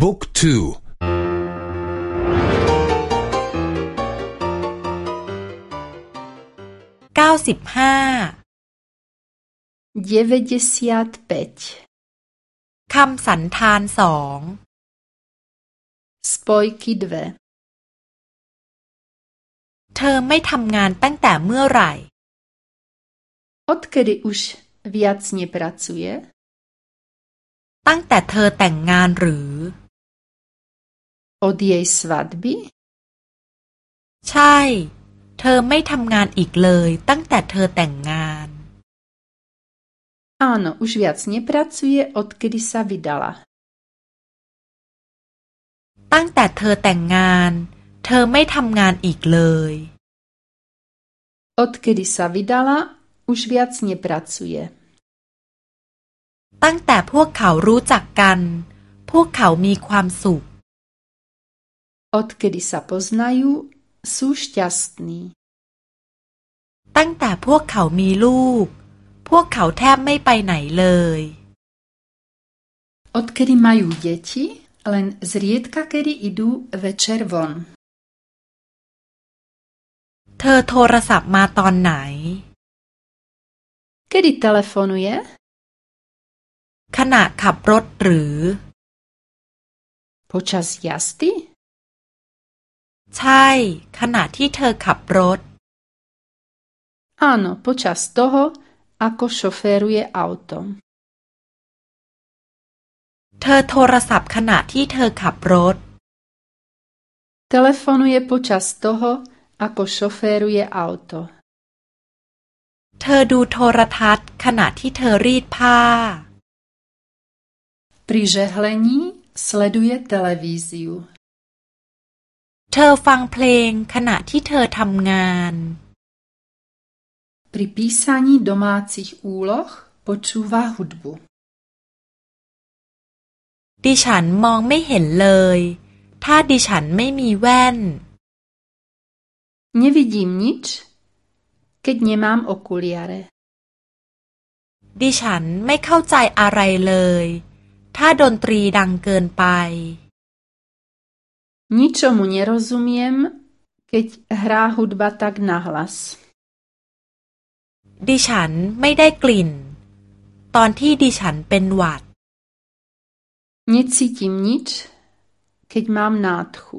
บุ๊กทูเก้าสิบห้าคำสันธานสอง Spojky dve เธอไม่ทำงานตั้งแต่เมื่อไหร่ Odkedy už viac nepracuje? ตั้งแต่เธอแต่งงานหรือ Od jej svadby? ใช่ เธอไม่ทำงานอีกเลยตั้งแต่เธอแต่งงาน Áno, už viac nepracuje, odkedy sa vydala. ตั้งแต่เธอแต่งงาน เธอไม่ทำงานอีกเลย Odkedy sa vydala, už viac nepracuje. ตั้งแต่พวกเขารู้จักกัน พวกเขามีความสุข Odkedy sa poznajú, sú šťastní. ตั้งแต่พวกเขามีลูก พวกเขาแทบไม่ไปไหนเลย Odkedy majú deti, len zriedka kedy idú večer von. เธอโทรศัพท์มาตอนไหน Kedy telefonuje? ขณะขับรถหรือ Počas jazdy? ใช่ ขณะที่เธอขับรถ Áno, počas toho, ako šoféruje auto. เธอโทรศัพท์ขณะที่เธอขับรถ Telefonuje počas toho, ako šoféruje auto. เธอดูโทรทัศน์ขณะที่เธอรีดผ้า Pri žehlení sleduje televíziu. เธอฟังเพลงขณะที่เธอทำงาน Pri písaní domácich úloh počúva hudbu. ดิฉันมองไม่เห็นเลย ถ้าดิฉันไม่มีแว่น Nevidím nič, keď nemám okuliare. ดิฉันไม่เข้าใจอะไรเลย ถ้าดนตรีดังเกินไป Ničomu nerozumiem, keď hrá hudba tak nahlas. ดิฉันไม่ได้กลิ่น ตอนที่ดิฉันเป็นหวัด Necítim nič, keď mám nádchu.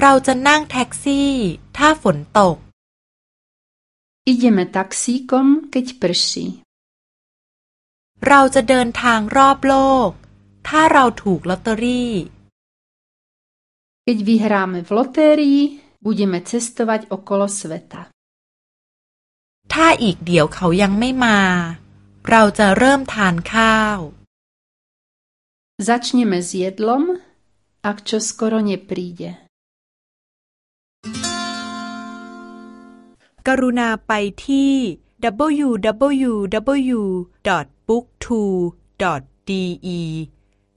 เราจะนั่งแท็กซี่ถ้าฝนตก Ideme taxíkom, keď prší. เราจะเดินทางรอบโลก ถ้าเราถูกลอตเตอรี่ Keď vyhráme v lotérii, budeme cestovať okolo sveta. ถ้าอีกเดี๋ยวเขายังไม่มา เราจะเริ่มทานข้าว Začneme s jedlom, ak čo skoro nepríde. กรุณาไปที่ www.booktwo.de